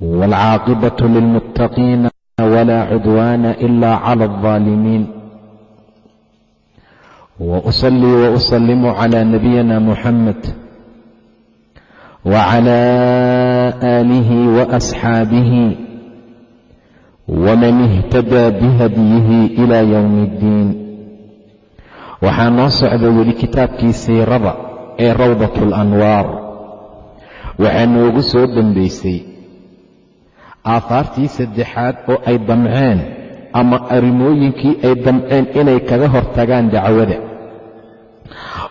والعاقبة للمتقين ولا عدوان إلا على الظالمين وأصلي وأسلم على نبينا محمد وعلى آله وأصحابه ومن اهتدى بهديه إلى يوم الدين waxaa noo socda weli kitaabkii siirada ee rawdat alanwaar waxaa noogu soo dambaysay aahaartii saddexaad oo ay damceen ama arrimooyinkii ay damceen inay kaga hortagaan dacwada.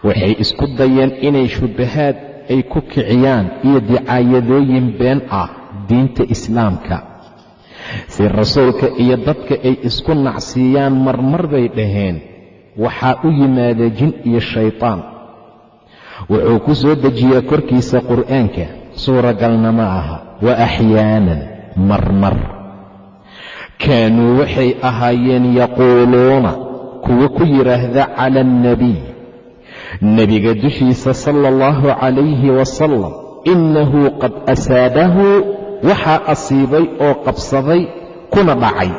Waxay isku dayeen inay shubahaad ay ku kiciyaan iyo dicaayadooyin been ah diinta islaamka. Si rasuulka iyo dadka ay isku nacsiiyaan marmar bay dhaheen waxaa u yimaada jin iyo shaytaan. Wuxuu ku soo dejiyaa korkiisa qur'aanka suuragalna ma aha wa axyaanan marmar. Kaanuu waxay ahaayeen yaquuluuna kuwo ku yidhaahda cala alnebiy nebiga dushiisa sala allahu calayhi wasalam innahu qad asaabahu waxaa asiibay oo qabsaday kuna dhacay.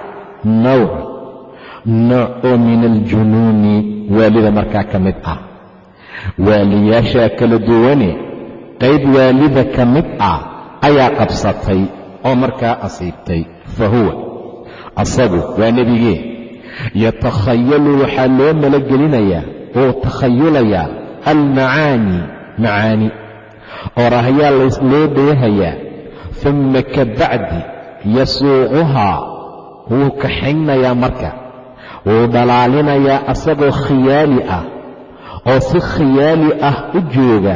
Nawc nooc oo min aljunuuni waalida markaa ka mid ah. Waaliyaashaa kala duwane qayb waalida ka mid ah ayaa qabsatay oo markaa asiibtay fa huwa asagu waa nebigee. Yatakhayalu waxaa loo malagelinayaa oo takhayulayaa almacaani macaani. Orahyaa loo dheehayaa humma ka bacdi yasuuquhaa wuu kaxaynayaa marka. Wuu dhalaalinayaa asagoo khiyaali ah oo si khiyaali ah u jooga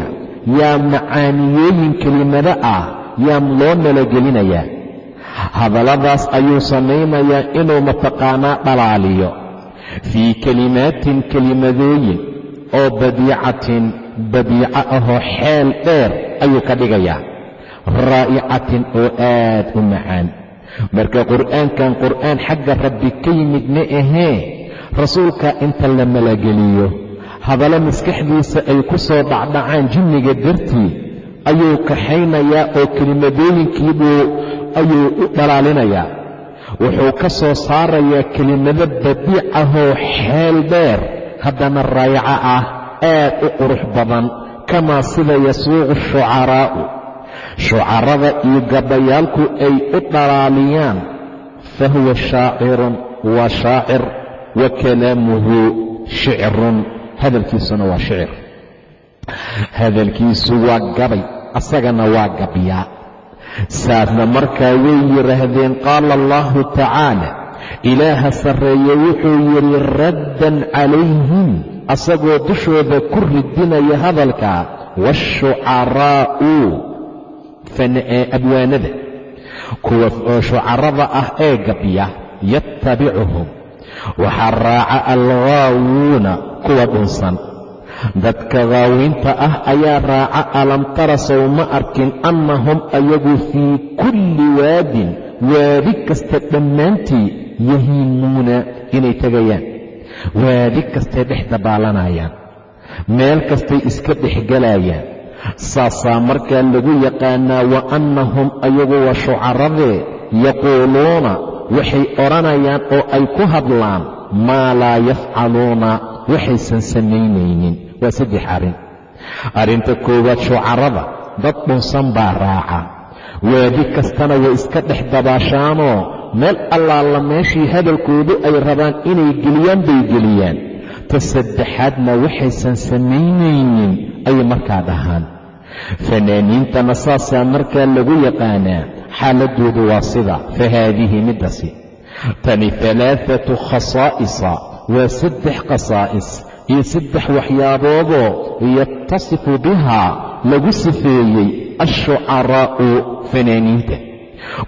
yaa macaaniyooyin kelimado ah yaa loo malagelinayaa hadalladaas ayuu samaynayaa inuu mataqaanaa dhalaaliyo. Fii kelimaatin kelimadooyin oo badiicatin badiico ahoo xeel dheer ayuu ka dhigayaa. Raa'icatin oo aad u macaan. Marka qur'aankan qur'aan xagga rabbi ka yimid ma ahee? Rasuulka inta la malageliyo hadallo maskaxdiisa ay ku soo dhacdhacaan jinniga dartii ayuu kaxaynayaa oo kelimadooyinkiibuu ayuu u dhalaalinayaa wuxuu ka soo saarayaa kelimado badiic ahoo xeel dheer haddana raayaco ah aad u qurux badan kamaa sida yasuuqu shucaraa'u. Shucarada iyo gabayaalku ay u dhalaaliyaan fa huwa shaacirun waa shaacir wa kalaamuhu shicrun. Hadalkiisuna waa shicir hadalkiisu waa gabay asagana waa gabyaa saasna markaa way yidhaahdeen qaala allahu tacaala ilaaha sarreeye wuxuu yidhi raddan calayhim asagoo dushooda ku ridinaya hadalka waashucaraa'u abwaanada. Kuwa shucarada ah ee gabya yattabicuhum waxaa raaca alghaawuuna kuwa dhunsan dadka gaawiinta ah ayaa raaca alam tara sow ma arkin annahum ayagu fii kulli waadin waadi kasta dhammaantii yahiimuuna inay tegayaan waadi kastay dhex dabaalanayaan. Meel kastay iska dhexgelayaan saasaa markaa lagu yaqaanaa wa annahum ayagu waa shucaradee yaquuluuna waxay odhanayaan oo ay ku hadlaan maa laa yafcaluuna waxaysan samaynaynin waa saddex arrin. Arrinta koowaad shucarada dad dhunsan baa raaca. Waadi kastana way iska dhex dabaashaanoo meel allaala meeshii hadalkoodu ay rabaan inay geliyaan bay geliyaan. Ta saddexaadna waxaysan samaynaynin ayay markaa dhahaan fanaaniintana saasaa markaa lagu yaqaanaa xaaladoodu waa sida fa haadihi middasi. Tani alaaatu khasaa'isa waa saddex khasaa'is iyo saddex waxyaaboodoo yatasifu bihaa lagu sifeeyey alshucaraa'u fanaaniinta.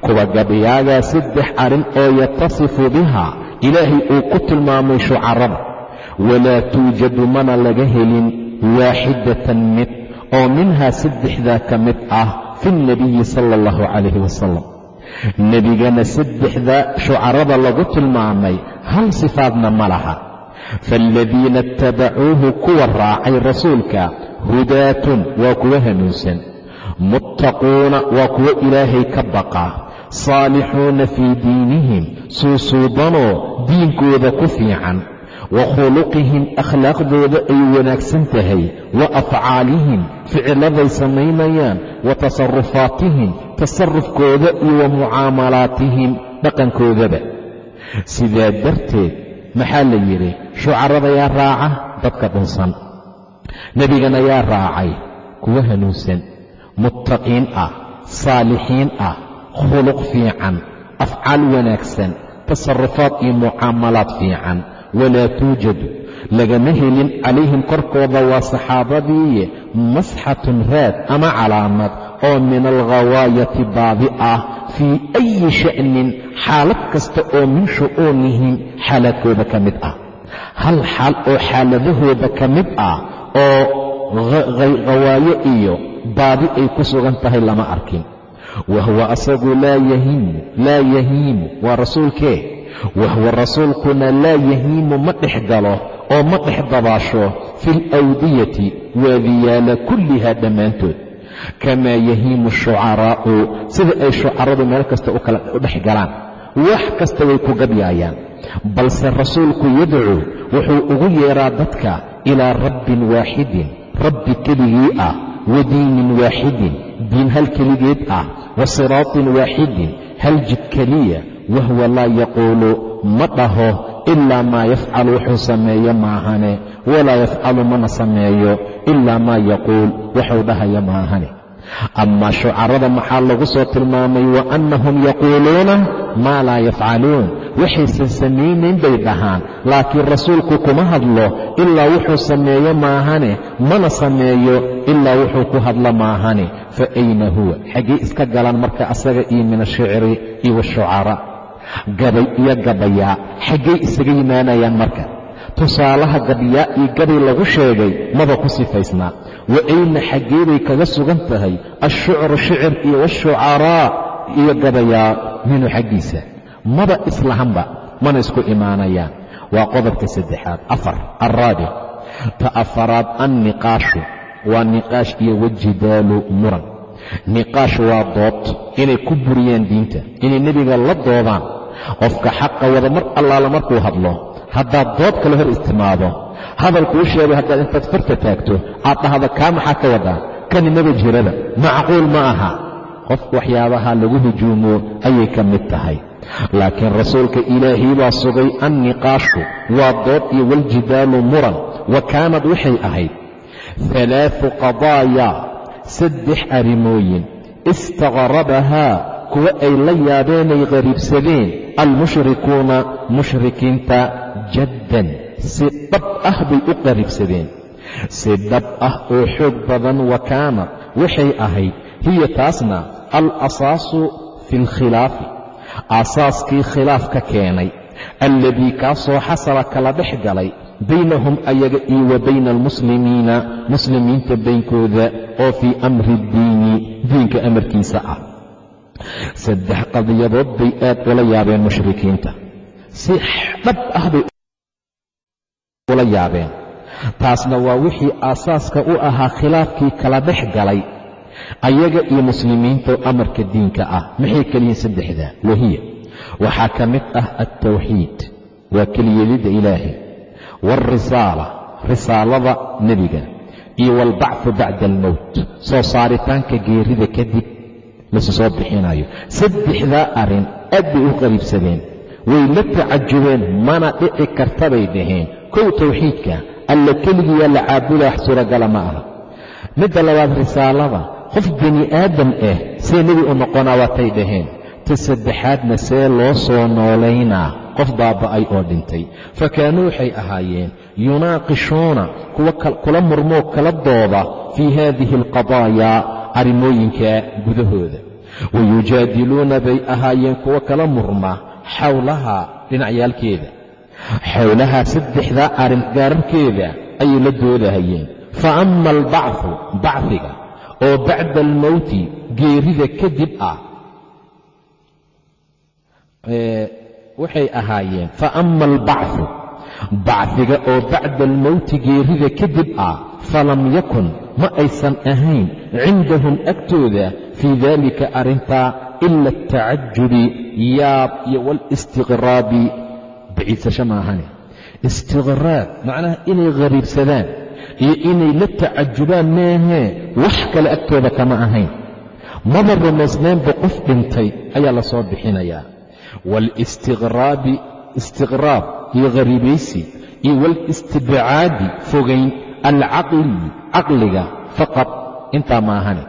Kuwa gabayaagaa saddex arrin oo yatasifu biha ilaahay uu ku tilmaamay shucarada walaa tuujadu mana laga helin waaxidatan mid oo minhaa saddexdaa ka mid ah fi lnabiyi sala allahu calayhi wasalam nebigana saddexda shucarada lagu tilmaamay hal sifaadna ma laha faaladiina ittabacuuhu kuwa raacay rasuulka hudaatun waa kuwa hanuunsan muttaquuna waa kuwo ilaahay ka baqa saalixuuna fii diinihim suusuubanoo diinkooda ku fiican wa khuluqihim akhlaaqdooda ay wanaagsan tahay wa afcaalihim ficiladay samaynayaan wa tasarufaatihim tasarufkooda iyo wa mucaamalaatihim dhaqankoodaba sidaa darteed maxaa la yidhi shucarada yaa raaca dadka dhunsan. Nebigan ayaa raacay kuwa hanuunsan. Muttaqiin ah saalixiin ah khuluq fiican afcaal wanaagsan tasarufaad iyo mucaamalaad fiican. Walaa tuujadu lagama helin calayhim korkooda waa saxaabadiiye masxatun raad ama calaamad oo min alghawaayati baadi ah. Fii ayi sha'nin xaalad kasta oo min shu'uunihim xaalaadkooda ka mid ah hal xaal oo xaaladahooda ka mid ah oo khawaayo iyo baadi ay ku sugan tahay lama arkin. Wahuwa asagu laa yahiimu laa yahiimu waa rasuulkee wahuwa rasuulkuna laa yahiimu ma dhex galo oo ma dhex dabaasho fi alawdiyati waadiyaala kullihaa dhammaantood. Kamaa yahiimu shucaraa'u sida ay shucaradu meel kasta u kala u dhex galaan wax kasta way ku gabyaayaan balse rasuulku yadcuu wuxuu ugu yeeraa dadka ilaa rabbin waaxidin rabbi keligii ah wa diinin waaxidin diin hal keligeed ah wa siraatin waaxidin hal jid keliya wahuwa laa yaquulu ma dhaho ilaa maa yafcalu wuxuu sameeyo maahane walaa yafcalu mana sameeyo ilaa maa yaquul wuxuu dhahaya maahane amaa shucarada maxaa lagu soo tilmaamay wa annahum yaquuluuna maa laa yafcaluun waxaysan samaynayn bay dhahaan laakiin rasuulku kuma hadlo ilaa wuxuu sameeyo maahane mana sameeyo ilaa wuxuu ku hadlo maahane. Fa ayna huwa? Xaggee iska galaan marka asaga iyo min ashicri iyo washucaraa gabay iyo gabayaa. Xaggay isaga yimaanayaan marka tusaalaha gabyaa iyo gabay lagu sheegay maba ku sifaysnaa. Wa ayna xaggeeday kaga sugan tahay ashucru shicir iyo washucaraa iyo gabayaa minhu xaggiisa. Maba islahanba mana isku imaanayaan. Waa qodobka saddexaad afar alraabic ta afaraad anniqaashu waa niqaash iyo wajidaalu muran. Niqaash waa dood inay ku buriyaan diinta inay nebiga la doodaan. Qofka xaqa wada mar allaala markuu hadlo haddaad dood kale hor istimaado hadalkuu sheegay haddaad intaad farta taagto aad dhahdo kaa maxaa ka wadaa? Kani maba jirada macquul ma aha. Qofku waxyaabaha lagu hujuumo ayay ka mid tahay. Laakiin rasuulka ilaahay baa sugay anniqaashu waa dood iyo waljidaalu muran wa kaanad waxay ahayd. Alaau qadaaya saddex arrimooyin istaqrabahaa kuwa ay la yaabeenay qariibsadeen almushrikuuna mushrikiinta jaddan si dhab ah bay u qariibsadeen. Si dhab ah oo xoog badan wa kaanad waxay ahayd hiya taasna al asaasu fi alkhilaafi aasaaskii khilaaf ka keenay alladii kaasoo xasala kala dhex galay baynahum ayaga iyo wa bayna almuslimiina muslimiinta baynkooda oo fii amri ddiini diinka amarkiisa ah. Saddex qadiyadood bay aad ula yaabeen mushrikiinta. Si dhab ah bay ula yaabeen. Taasna waa wixii aasaaska u ahaa khilaafkii kala dhex galay ayaga iyo muslimiinta amarka diinka ah maxay keliyiin saddexdaa? Wahiya waxaa ka mid ah altawxiid waa keliyelidda ilaahay waalrisaala risaalada nebiga iyo waalbacfu bacda almowt soo saaritaanka geerida kadib lasu soo bixinayo saddexdaa arrin aad bay u qariibsadeen way la tacajubeen mana dhici karta bay dhaheen kow tawxiidka alla keligiyaa la caabuda wax suuragala ma aha. Midda labaad risaalada. Qof bani aadam ah see nebi u noqonaa waatay dhaheen. Ta saddexaadna see loo soo noolaynaa qof baaba'ay oo dhintay. Fa kaanuu waxay ahaayeen yunaaqishuuna kuwa kula murmoo kala dooda fii haadihi alqadaayaa arrimooyinka gudahooda. Wayujaadiluuna bay ahaayeen kuwo kala murma xowlaha dhinacyaalkeeda xowlahaa saddexdaa arrin gaararkeeda ayay la doodahayeen. Fa ama albacfu bacfiga oo bacda almowti geerida kadib ah waxay ahaayeen fa ama albacfu bacfiga oo bacda almowti geerida kadib ah falam yakun ma aysan ahayn cindahum agtooda fii daalika arrintaa ila atacajubi yaab iyo waalistiqraabi baciidsasho maahane istiqraab macnaha inay qariibsadaan iyo inay la tacajubaan meehee wax kale agtooda kama ahayn. Maba rumaysnaynba qof dhintay ayaa la soo bixinayaa. Waalistiqraabi istiqraab iyo qariibaysi iyo waalistibcaadi fogayn alcaqli caqliga faqad intaa maahane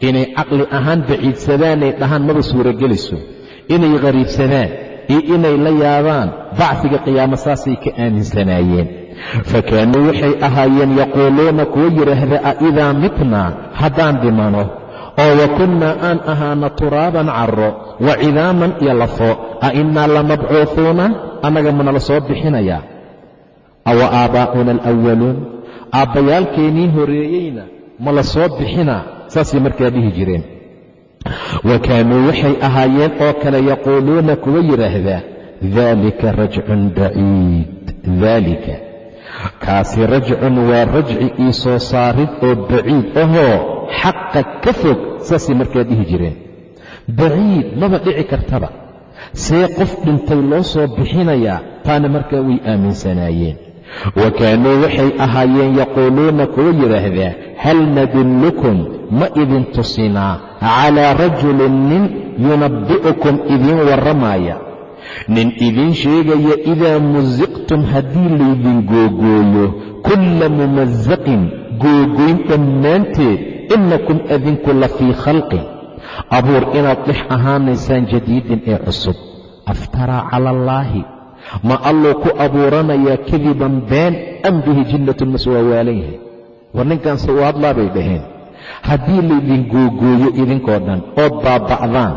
inay caqli ahaan baciidsadaanay dhahaan maba suurogelayso inay qariibsadaan iyo inay la yaabaan bacfiga qiyaamo saasay ka aaminsanaayeen fa kaanuu waxay ahaayeen yaquuluuna kuwa yidhaahda a idaa mitnaa? Haddaan dhimano. Oo wa kunnaa aan ahaana turaaban carro wa cidaaman iyo lafo. A innaa lamabcuuhuuna annaga manala soo bixinayaa. Awa aabbaa'una alwaluun aabbayaalkeennii horeeyeyna ma la soo bixinaa. Saasay markaa dhihi jireen wa kaanuu waxay ahaayeen oo kale yaquuluuna kuwa yidhaahdaa daalika rajcun baciid daalika kaasi rajcun waa rajci ii soo saarid oo baciid ahoo xaqa ka fog saasay markaa dhihi jireen baciid maba dhici kartaba see qof dhintay loo soo bixinayaa taana markaa way aaminsanaayeen wa kaanuu waxay ahaayeen yaquuluuna kuwa yidhaahdaa hal nadullukum ma idin tusinaa calaa rajulin nin yunabbi'ukum idiin warramaaya nin idiin sheegaya idaa musiqtum haddii laydin googooyo kulla mumasaqin googoyn dhammaanteed innakum adinku la fii khalqin abuur inaad dhex ahaanaysaan jadiidin ee cusub aftaraa cala allaahi ma alluu ku abuuranayaa kadiban been am bihi jinnatun waa waalan yahay. War ninkaanse u hadlaa bay dhaheen. Haddii laydin googooyo idinkoo dhan ood baaba'daan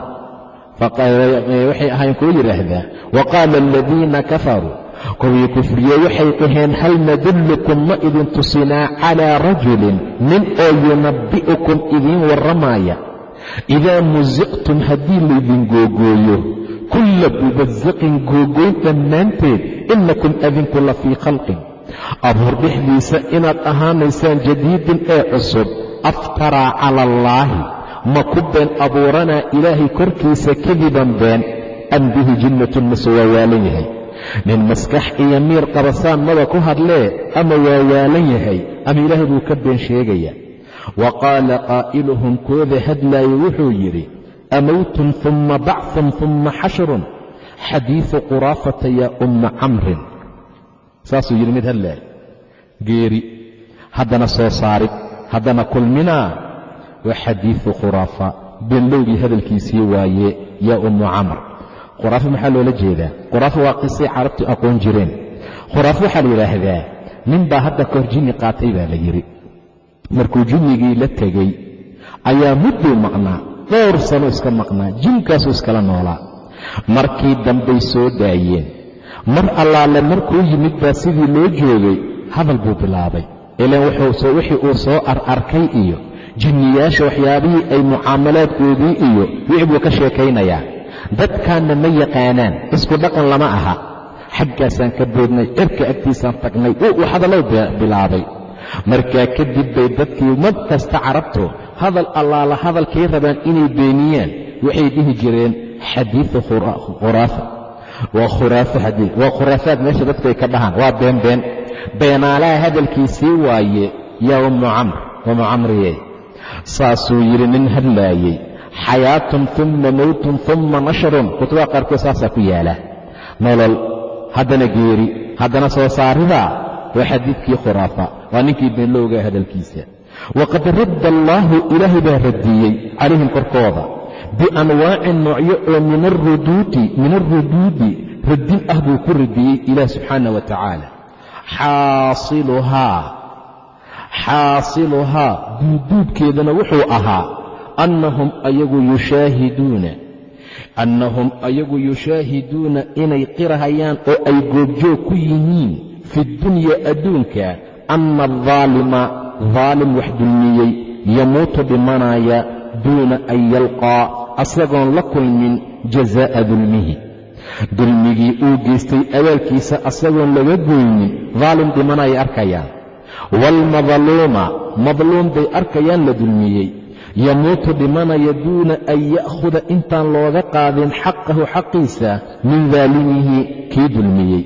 waxay ahayn kuwa yidhaahdaa wa qaala aladiina kafaruu kuwii kufriye waxay dhaheen hal nadullukum ma idin tusinaa calaa rajulin nin oo yunabbi'ukum idiin warramaaya. Idaa musiqtum haddii laydin googooyo kulla mubasiqin googoyn dhammaanteed innakum adinku la fii khalqin abuur dhexdiisa inaad ahaanaysaan jadiidin ee cusub aftaraa cala allaahi ma ku been abuuranaa ilaahay korkiisa kadiban been am bihi jinnatun mase waa waalan yahay nin maskax iyo miir qabasaan maba ku hadlee ama waa waalan yahay ama ilaahay buu ka been sheegaya wa qaala qaa'iluhum kooda hadlaaye wuxuu yidhi amowtun humma bacfun humma xashrun xadiidu quraafata yaa umma camrin saasuu yidhi mid hadlaaye geeri haddana soo saarid haddana kulminaa waa xadiidu khuraafa beenlowgii hadalkiisii waaye yaa ummu camr khuraafa maxaa loola jeedaa khuraafa waa qisay carabtu aqoon jireen khuraafa waxaa la yidhaahdaa nin baa hadda kahor jinni qaatay baa la yidhi markuu jinnigii la tegey ayaa mudduu dhowr sano iska maqnaa jinkaasuu iskala noolaa. Markii dambay soo daayeen mar allaale markuu yimid baa sidii loo joogay hadal buu bilaabay. Ilaan wixii uu soo ararkay iyo jinniyaasha waxyaabihii ay mucaamalaadkoodii iyo wixii buu ka sheekaynayaa. Dadkaanna ma yaqaanaan isku dhaqan lama aha. Xaggaasaan ka boodnay cirka agtiisaan tagnay uu hadallow bilaabay. Markaa kadib bay dadkii mad kasta carabtu hadal allaala hadalkay rabaan inay beeniyaan waxay dhihi jireen xadiidu khuraafa. Waa khuraafaad meesha dadku ay ka dhahaan waa been been. Beenaalaha hadalkiisii waaye yaa ummu camriye saasuu yidhi nin hadlaayey xayaatun umma mowtun umma nashrun. Kutubaha qaarkood saasaa ku yaalla. Nolol haddana geeri haddana soo saaridaa waa xadiidkii khuraafa. Waa ninkii beenlowga hadalkiisa waqad radda allaahu ilaahay baa radiyey calayhim korkooda bianwaacin noocyo oo min alruduudi radin ah buu ku radiyey ilaah subxaana wa tacaala xaasiluhaa xaasiluhaa duuduubkeedana wuxuu ahaa annahum ayagu yushaahiduuna annahum ayagu yushaahiduuna inay qirahayaan oo ay goobjoog ku yihiin fi dunya adduunka anna adaalima daalim wax dulmiyey yamuutu dhimanaya duuna an yalqaa asagoon la kulmin jazaa'a dulmihi. Dulmigii uu geystay abaalkiisa asagoon laga goynin daalim dhimanayay arkayaan waalmadluuma madluum bay arkayaan la dulmiyey. Yamuutu dhimanaya duuna an ya'khuda intaan looga qaadin xaqahu xaqiisa min daalimihi kii dulmiyey.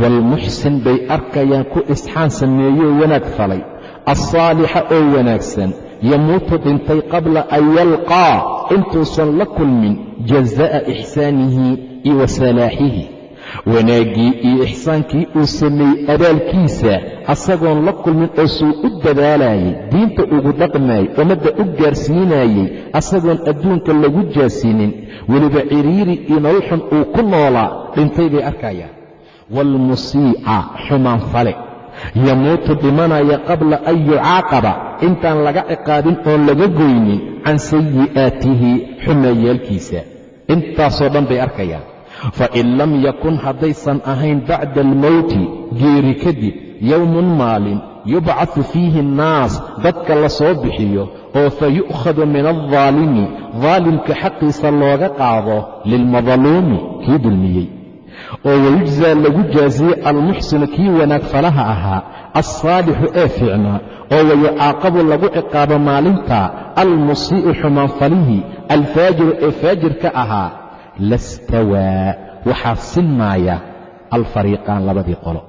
Waalmuxsin bay arkayaan ku isxaan sameeyoo wanaag falay alsaalixa oo wanaagsan yamuutu dhintay qabla an yalqaa intuusan la kulmin jazaa'a ixsaanihi iyo wa salaaxihi wanaaggii iyo ixsaankii uu sameeyey abaalkiisa asagoon la kulmin oo suu u dadaalayay diinta ugu dhaqmaayay ummadda u gaarsiinayey asagoon adduunka lagu jaasinin weliba ciriiri iyo nololxun uu ku noolaa dhintay bay arkayaan waalmusiica xumaan fale yamuutu dhimanaya qabla an yucaaqaba. Intaan laga ciqaabin oon laga goynin can sayi'aatihi xumaayaalkiisa intaasoo dhan bay arkayaan. Fain lam yakun haddaysan ahayn bacda almowti geeri kadib yowmun maalin yubcaثu fiihi annaas dadka la soo bixiyo oo fa yu'khadu min aldaalimi daalimka xaqiisa looga qaado lilmadluumi kii dulmiyey oo wayujzaa lagu jaasiye almuxsinu kii wanaag falaha ahaa alsaalixu ee fiicnaa oo wayucaaqabu lagu ciqaabo maalinta almusii'u xumaanfalihii alfaajiru ee faajirka ahaa lastawaa waxaa sinmaaya alfariiqaan labadii qolo.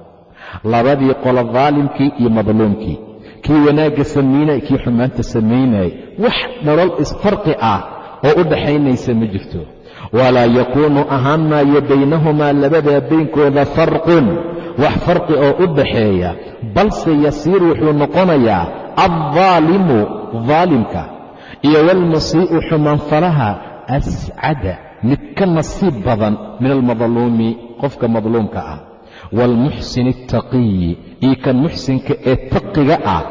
Labadii qolo daalimkii iyo madluumkii kii wanaagga samaynaya kii xumaanta samaynaya wax nolol isfarqi ah oo u dhaxaynaysa ma jirto walaa yakuunu ahaan maayo baynahumaa labadaa baynkooda farqun. Wax farqi oo u dhaxeeya balse yasiir wuxuu noqonayaa aldaalimu daalimka iyo waalmasii'u xumaanfalaha ascada mid ka nasiib badan min almadluumi qofka madluumka ah. Waalmuxsin altaqiyi iyo kan muxsinka ee taqiga ah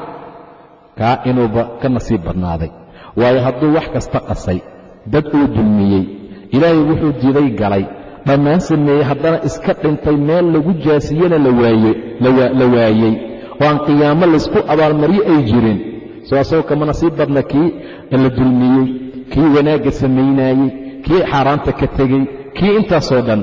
kaa inuuba ka nasiib badnaaday. Waayo hadduu wax kasta qasay dad uu dulmiyey ilaahay wuxuu diday galay. Dhammaan sameeyey haddana iska dhintay meel lagu jaasiyena la waayey. Oo aan qiyaamo laysku abaalmaryo ay jirin. Soo asagoo kama nasiib badna kii la dulmiyey kii wanaagga samaynaayey kii xaaraanta ka tegey kii intaasoo dhan.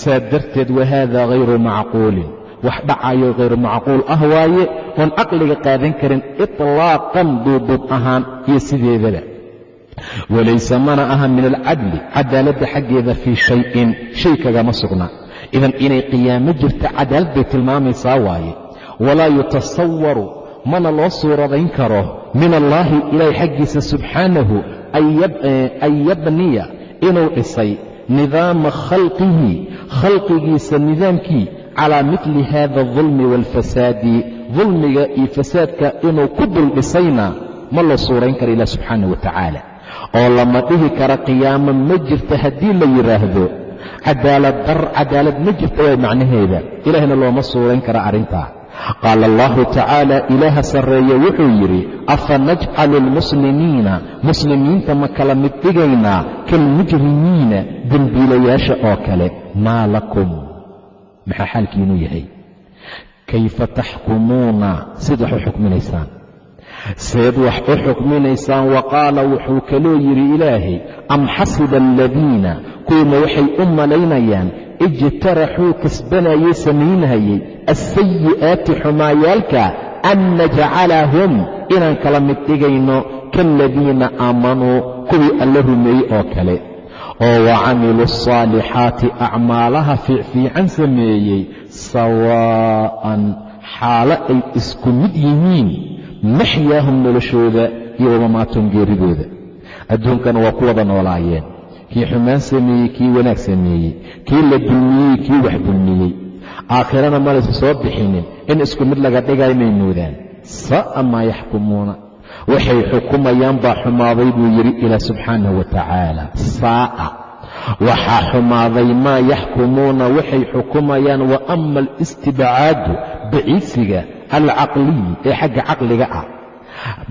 Saa darteed wahaada hayru macquulin. Wax dhacayo hayru macquul ah waaye oon caqliga qaadan karin itlaaqan duuduub ahaan iyo sideedaba walayse mana aha min alcadli cadaaladda xaggeeda fii shayin shay kagama sugna idan inay qiyaamo jirta cadaalad bay tilmaamaysaa waaye walaa yutasawaru mana loo suuradayn karo min allaahi ilaahay xaggiisa subxaanahu an yabniya inuu dhisay nidaama khalqihi khalqigiisa nidaamkii calaa mitli hada adulmi waalfasaadi dulmiga iyo fasaadka inuu ku dul dhisayna ma loo suurayn kara ilah subxaanah wa tacaala oo lama dhihi kara qiyaamo ma jirta haddii la yidhaahdo cadaalad ma jirta waa macnaheeda. Ilaahna looma suurayn kara arrintaa. Qaala allahu tacaala ilaaha sarreeye wuxuu yidhi afa najcalu almuslimiina muslimiinta ma kala mid dhigaynaa kalmujrimiina dembiilayaasha oo kale. Maa lakum. Maxaa xaalkiinuu yahay? Kayfa taxkumuuna? Sid wax u xukminaysaan seed wax u xukminaysaan wa qaala wuxuu kaloo yidhi ilaahay am xasiba aladiina kuwima waxay u malaynayaan ijtaraxuu kasbanayey samaynayey alsayi'aati xumaayaalka an najcalahum inaan kala mid dhigayno kaaladiina aamanuu kuwii alla rumeeyey oo kale. Oo wa camiluu asaalixaati acmaalaha fiicfiican sameeyey sawaa'an xaalo ay isku mid yihiin maxyaahum noloshooda iyo wamamaatum geeridooda adduunkana waa ku wada noolaayeen kii xumaan sameeyey kii wanaag sameeyey kii la dulmiyey kii wax dulmiyey aakhirana malaysu soo bixinin in isku mid laga dhigay may moodaan sa'a maa yaxkumuuna waxay xukumayaan baa xumaaday buu yidhi ilaah subxaanahu wa tacaala saa'a waxaa xumaaday maa yaxkumuuna waxay xukumayaan wa ama alistibcaadu baciidsiga alcaqliyi ee xagga caqliga ah.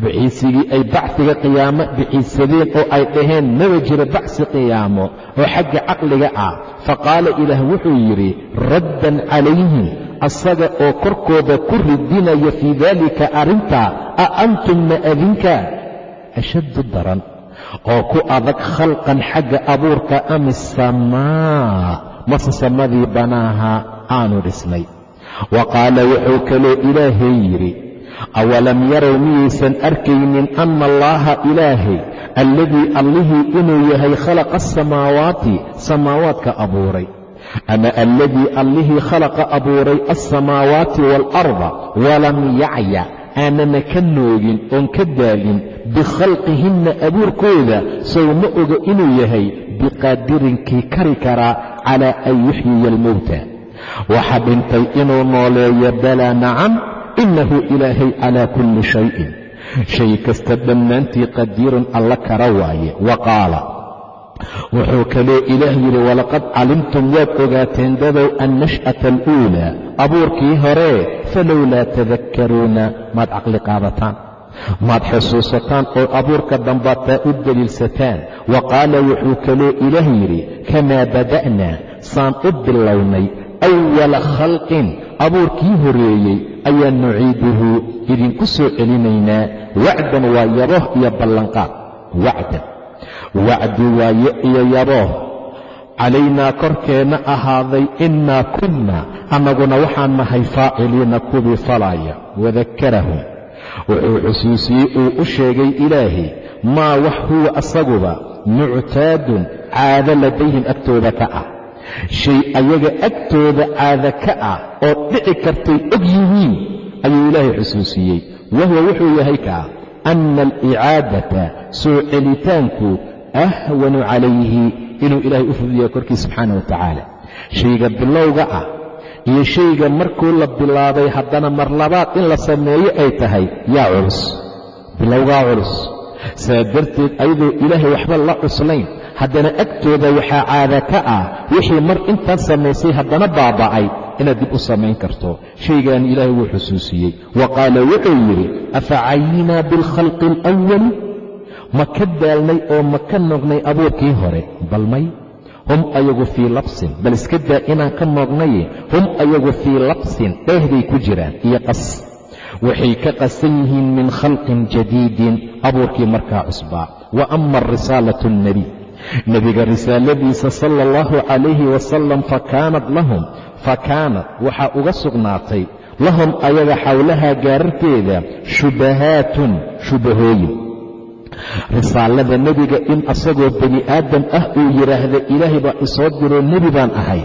Bixiisigii ay bacsiga qiyaamo bixiisadeen oo ay dhaheen maba jiro bacsi qiyaamo oo xagga caqliga ah. Faqaala ilaah wuxuu yidhi raddan calayhim asaga oo korkooda ku ridinaya fii daalika arrintaa a antum ma adinka? Ashaddu daran oo ku adag khalqan xagga abuurka ama samaa? Mase samadii banaaha aanu dhisnay wa qaala wuxuu kaloo ilaahay yidhi awalam yarow miyaysan arkaynin anna allaaha ilaahay alladii allihii inuu yahay khalaqa asamaawaati samaawaadka abuuray ama alladii allihii khalaqa abuuray alsamaawaati waalarda walam yacya aanana ka noogin oon ka daalin bikhalqihinna abuurkooda sow ma oga inuu yahay biqaadirinkii kari karaa calaa an yuxyiya almowta waxa dhintay inuu nooleeyo balaa nacam innahu ilaahay calaa kulli shayin. Shay kasta dhammaantii qadiirun alla kara waaye. Wa qaala wuxuu kaloo ilaah yidhi walaqad calimtum waad ogaateen dadow annash'ata aluulaa. Abuurkii hore falowlaa tadakkaruuna maad caqli qaadataan. Maad xusuusataan oo abuurka dambaataa u deliilsataan wa qaala wuxuu kaloo ilaah yidhi kamaa bada'naa saan u bilownay awala khalqin. Abuurkii horeeyey ayaan nuciiduhu idinku soo celinaynaa. Wacdan waa yabooh iyo ballanqaad wacdan. Wacdi waaye iyo yabooh calaynaa korkeenna ahaaday innaa kunna annaguna waxaan nahay faaciliina kuwii falaaya wadakarahum. Wuxuu xusuusiyey uu u sheegay ilaahay maa wax huwa asaguba muctaadun caado ladayhim agtooda ka ah shay ayaga agtooda caada ka ah oo dhici kartay og yihiin ayuu ilaahay xusuusiyey. Wahuwa wuxuu yahay kaa anna alicaadata soo celitaanku ahwanu calayhi inuu ilaahay u fududiya korkiis subxaana wa tacaala. Shayga bilowga ah iyo shayga markuu la bilaabay haddana mar labaad in la sameeyo ay tahay yaa culus. Bilowgaa culus. Saa darteed ayadoo ilaahay waxba la cuslayn haddana agtooda waxaa caada ka ah wixii mar intaad samaysay haddana baaba'ay inaad dib u samayn karto. Shaygan ilaahay wuu xusuusiyey. Wa qaala wuxuu yidhi afacayinaa bilkhalqi alawali ma ka daalnay oo ma ka noognay abuurkii hore? Bal may. Hum ayagu fii labsin. Bal iska daa inaan ka noognaye hum ayagu fii labsin. Dheehbay ku jiraan. Iyo qas. Waxay ka qasan yihiin min khalqin jadiidin. Abuurkii markaa cusbaa. Wa ama risaalatu alnebiy nebiga risaaladiisa sala allahu calayhi wasalam fakaanat lahum fakaanat waxaa uga sugnaatay lahum ayaga xowlaha gaararteeda shubahaatun shubahooyin. Risaalada nebiga in asagoo bani aadam ah uu yidhaahda ilaahay baa isoo diroo nebi baan ahay.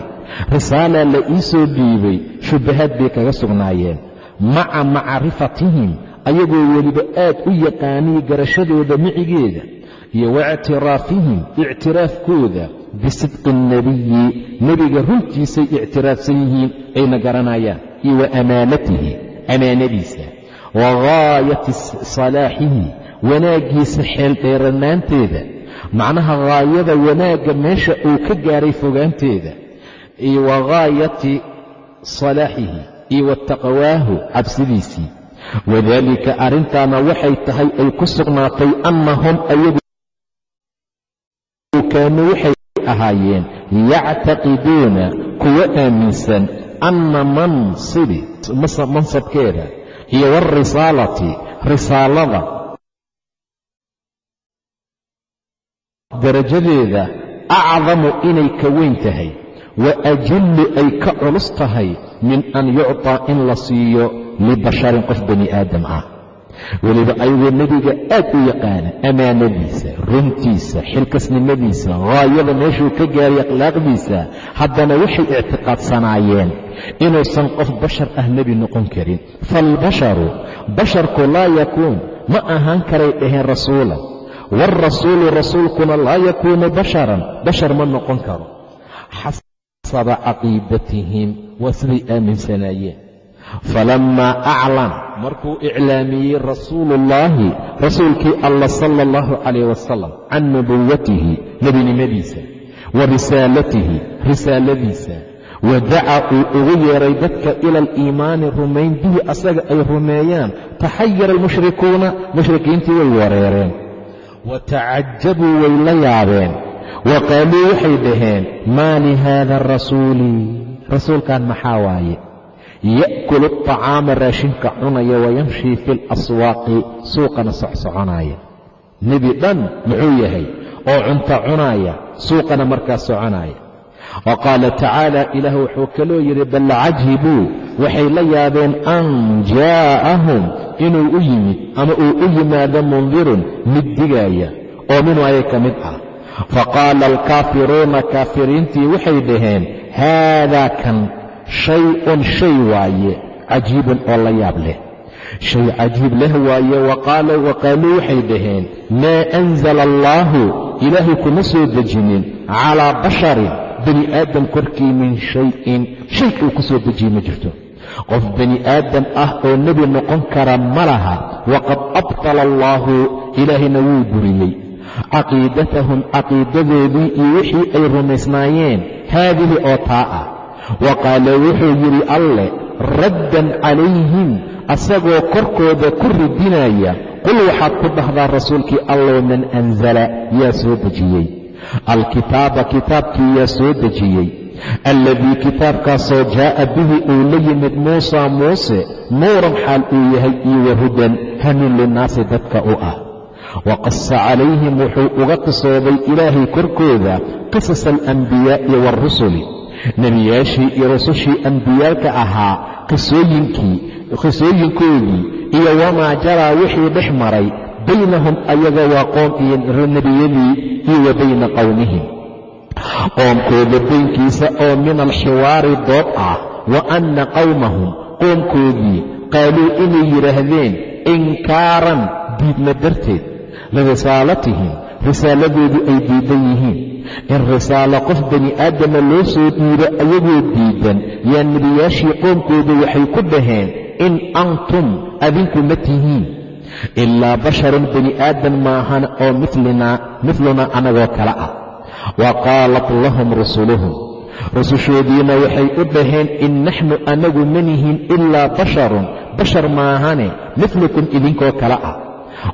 Risaalaa la ii soo dhiibay shubahaad bay kaga sugnaayeen. Maca macrifatihim ayagoo weliba aad u yaqaaniy garashadooda micigeeda iyo waictiraafihim ictiraafkooda bisidqi alnebiyi nebiga runtiisay ictiraafsan yihiin ayna garanayaan iyo wa amaanatihi amaanadiisa. Wa gaayati salaaxihi wanaaggiisa xeeldheeranaanteeda macnaha haayada wanaagga meesha uu ka gaaray fogaanteeda. Iyo wa gaayati salaaxihi iyo wa cabsidiisii. Wadaalika arrintaana waxay tahay ay ku sugnaatay annahum ayagu kaanuu waxay ahaayeen yactaqiduuna kuwa aaminsan anna mansibi mansabkeeda iyo waalrisaalati risaalada darajadeeda acdamu inay ka weyn tahay wa ajallu ay ka culus tahay min an yucطaa in la siiyo libasharin qof bani aadam ah weliba ayagoo nebiga aad u yaqaana ammaanadiisa runtiisa xilkasnimadiisa haayada meeshuu ka gaaray akhlaaqdiisa haddana waxay ictiqaadsanaayeen inuusan qof bashar ah nebi noqon karin. Faalbasharu basharku laa yakuun ma ahaan karay dhaheen rasuulan waalrasuulu rasuulkuna laa yakuunu basharan bashar ma noqon karo. Xasaba caqiidatihim waa siday aaminsanaayeen falammaa aclan markuu iclaamiyey rasuuluullaahi rasuulkii allah sala allahu calayh wasalam can nubuwatihi nebinimadiisa wa risaalatihi risaaladiisa wa dacaa uu ugu yeeray dadka ila aliimaani rumayn bihi asaga ay rumeeyaan taxayara almushrikuuna mushrikiintii way wareereen wa tacajabuu way la yaabeen wa qaaluu waxay dhaheen maa lihaada arasuuli rasuulkan maxaa waaye ya'kulu aطacaama raashinka cunaya wayamshii fi اlaswaaqi suuqana socsoconaaya nebi dhan muxuu yahay oo cunto cunaaya suuqana markaas soconaaya wa qaala tacaala ilaah wuxuu kaloo yidhi bal cajibuu waxay la yaabeen an jaa'ahum inuu u yimid ama uu u yimaado mundirun mid digaaya oo minhu ayay ka mid ah faqaala alkaafiruuna kaafiriintii waxay dhaheen haadaa kan shay-un shay waaye cajiibun oo la yaab leh shay cajiib leh waaye waqaaluu waxay dhaheen maa anzala allaahu ilaahay kuma soo dejinin calaa basharin bani aadam korkii min shayin shay uu ku soo dejiye ma jirto qof bani aadam ah oo nebi noqon kara ma laha waqad abtala allaahu ilaahayna wuu buriyey caqiidatahum caqiidadoodii iyo wixii ay rumaysnaayeen haadihi oo taa ah wa qaala wuxuu yidhi alleh raddan calayhim asagoo korkooda ku ridinaya qul waxaad ku dhahdaa rasuulkii allow man anzala yaa soo dejiyey alkitaaba kitaabkii yaa soo dejiyey alladii kitaabkaasoo jaa'a bihi uu la yimid muusaa muuse nuuran xaal uu yahay iyo wahudan hanuun linnaasi dadka u ah wa qasa calayhim wuxuu uga qisooday ilaahay korkooda qisasa alanbiyaa'i waalrusuli nebiyaashii iyo rusushii ambiyaalka ahaa qisooyinkoodii iyo wamaa jaraa wixii dhex maray baynahum ayaga waa qoom iyo nebiyadii iyo wa bayna qowmihim qoomkooda baynkiisa oo min alxiwaari dood ah wa anna qowmahum qoomkoodii qaaluu inay yidhaahdeen inkaaran diidma darteed lirisaalatihim risaaladoodii ay diidan yihiin. In risaalo qof bani aadama loo soo dhiibo ayagoo diidan yaa nebiyaashii qoomkooda waxay ku dhaheen in antum adinku ma tihiin. Ilaa basharun bani aadam maahan oo midlunaa anagoo kale ah. Wa qaalat lahum rusuluhum. Rusushoodiina waxay u dhaheen in naxnu anagu ma nihin ilaa basharun. Bashar maahane midlukum idinkoo kale ah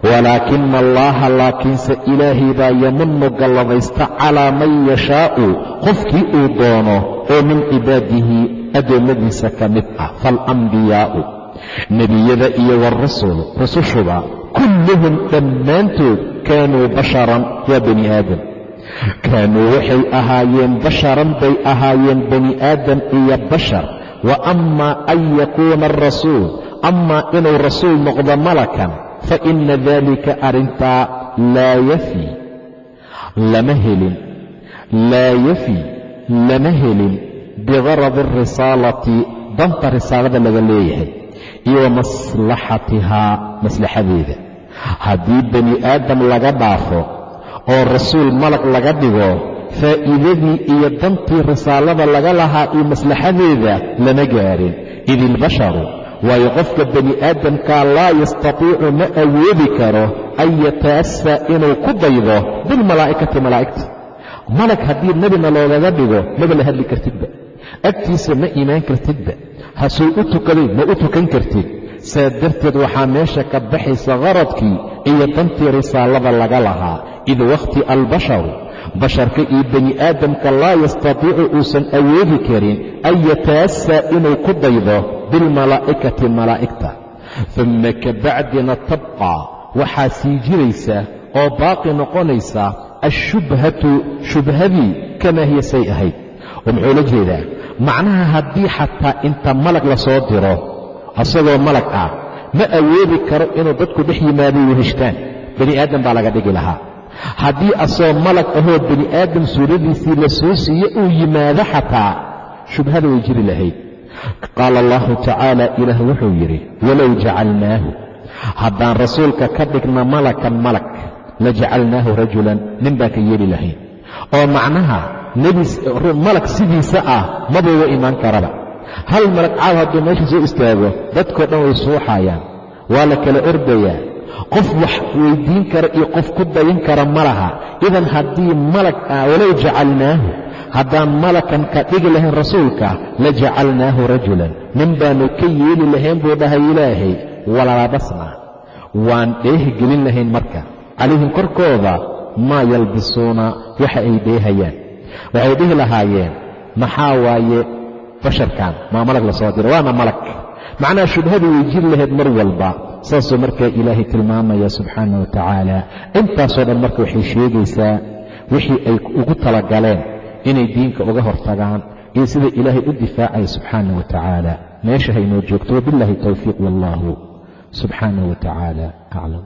walaakina allaha laakiinse ilaahay baa yamunu gallabaysta calaa man yashaa'u. Qofkii uu doono oo min cibaadihi addoommadiisa ka mid ah faalambiyaa'u nebiyada iyo warasul rusushuba kulluhum dhammaantood kaanuu basharan waa bani aadam. Kaanuu waxay ahaayeen basharan bay ahaayeen bani aadam iyo bashar. Wa amaa an yakuuna arasuul amaa inuu rasuul noqdo malakan fa ina dalika arrintaa laa yafi lama helin laa yafi lama helin bigaradi alrisaalati danta risaalada laga leeyahay iyo wa maslaxatihaa maslaxadeeda haddii bani aadam laga dhaafo oo rasuul malag laga dhigo faa'iidadii iyo dantii risaalada laga lahaa iyo maslaxadeeda lama gaarin id ilbasharu waayo qofka bani aadamkaa laa yastatiicu ma awoodi karo an yata'asaa inuu ku daydo bilmalaa'ikati malaa'igta. Malag haddii nebina loogaga dhigo maba la hadli kartidba. Agtiisa ma imaan kartidba. Hasuu u tukaday ma u tukan kartid. Saa darteed waxaa meesha ka baxaysa qaradkii iyo dantii risaalada laga lahaa id wakhti albasharu. Basharka iyo bani aadamka laa yastatiicu uusan awoodi karin an yata'asaa inuu ku daydo bilmalaa'ikati malaa'igta dumma ka bacdina tabqaa waxaa sii jiraysa oo baaqi noqonaysa ashubhatu shubhadii kamaa hiya say ahayd oo muxuu la jeedaa macnaha haddii xataa inta malag la soo diro asagoo malag ah ma awoodi karo inuu dadku dhex yimaado weheshtaan bani aadam baa laga dhigi lahaa haddii asoo malag ahoo bani aadam suuradiisii la soo siiye uu yimaado xataa shubhada way jiri lahayd qaala allahu tacaala ilaah wuxuu yidhi walow jacalnaahu haddaan rasuulka ka dhigna malakan malag la jacalnaahu rajulan nin baan ka yeeli lahayn oo macnaha malag sidiisa ah maba uga imaan karaba hal malag caaw hadduu meesha soo istaago dadkoo dhan way suuxayaan waa la kala ordayaa qof wax weydiin kara iyo qof ku dayan kara ma laha idan haddii malag ah walow jacalnaahu haddaan malakan ka dhigi lahayn rasuulka la jacalnaahu rajulan. Nin baanu ka yeeli lahayn buu dhahay ilaahay walalabasna waan dheehi gelin lahayn marka. Calayhim korkooda maa yalbisuuna waxa ay dheehayaan. Waxay dhihi lahaayeen maxaa waaye basharkan? Maa malag la soo diro? Waana malag. Macnaha shubhadii way jiri lahayd mar walba saasuu markaa ilaahay tilmaamaya subxaana wa tacaala. Intaasoo dhan marka waxay sheegaysaa wixii ay ugu talagaleen inay diinka uga hortagaan iyo sida ilaahay u difaacaya subxaana wa tacaala meesha haynoo joogto wabiاllahi towfiiq wallaahu subxaana wa tacaala aclam